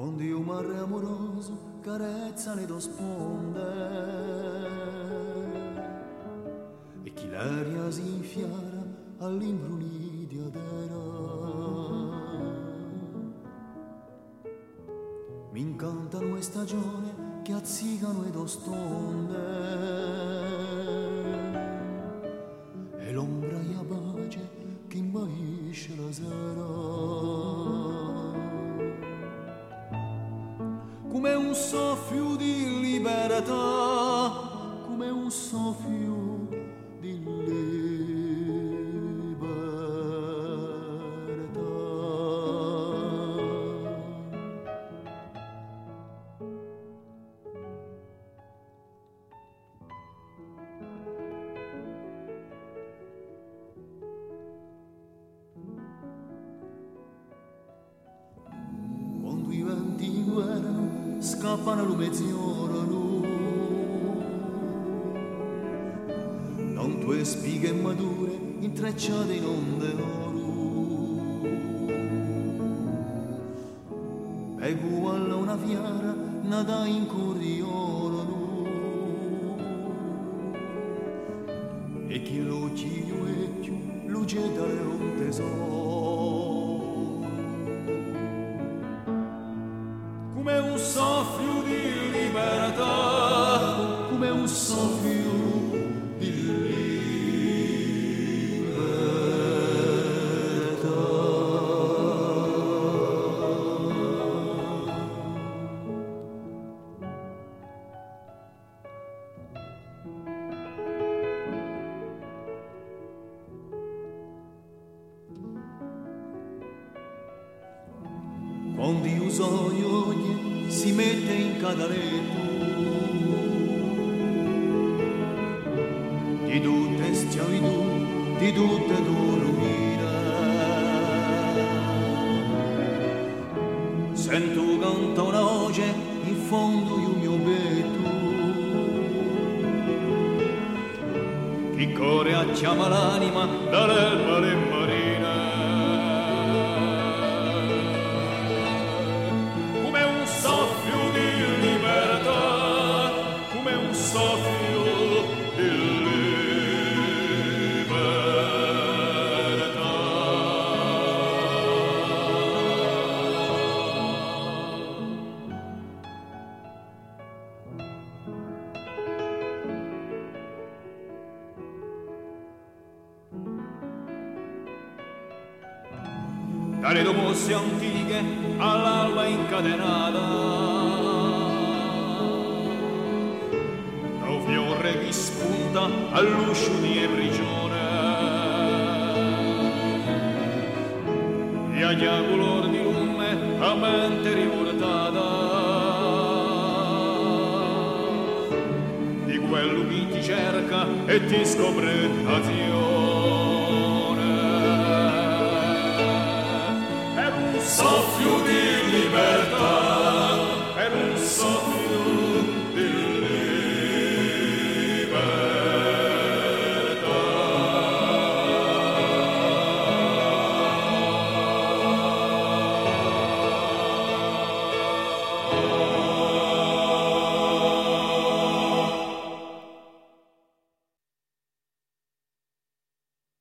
quando io mare amoroso carezza le do sponde e chi l'aria si infiara all'imbrunidia d'era mi incantano le stagioni che azzigano ed ostonde come un soffio di libertà, come un soffio di libertà. Quando i venti inguerano scappano lo mezz'ora non tue spighe mature intrecciate in onde oro e alla una fiara nata in corriolo e chi lo e più luce dalle un tesoro soffio di libertà, come un soffio di libertà. Quando io sogno si mette in cadaletto di tutte schiavitù, di tutte dormire. Sento canta una voce in fondo il mio petto che corre a chiama l'anima dall'erba le marina. Dalle domosse antiche all'alba incatenata. Da un fiore che spunta all'uscio di prigione. E agli color di lume a mente rivoltata. Di quello che ti cerca e ti scopre azione.